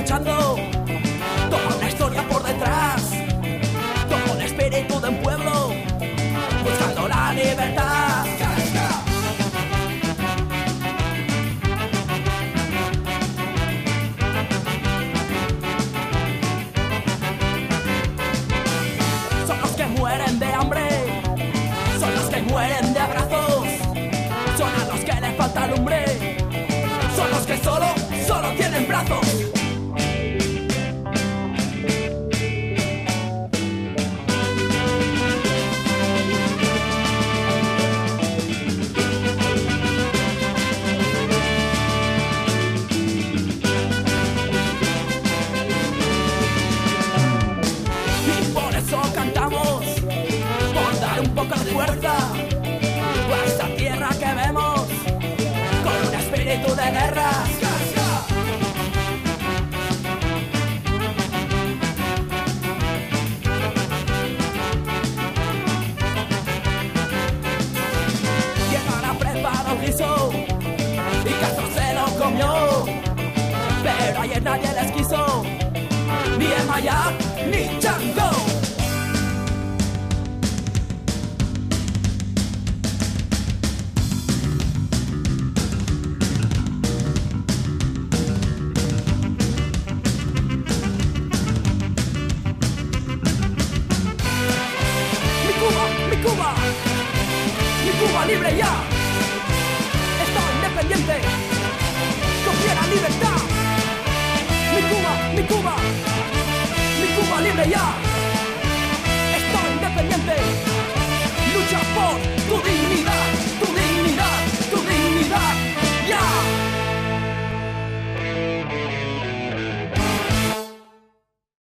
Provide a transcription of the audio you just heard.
buscando toda una historia por detrás, todo el espíritu de un pueblo, buscando la libertad. Son los que mueren de hambre, son los que mueren de abrazos, son a los que les falta lumbre, Maya ni Django. Mi Cuba, mi Cuba, mi Cuba libre ya. Está independiente, con libertad. Mi Cuba, mi Cuba. 呀。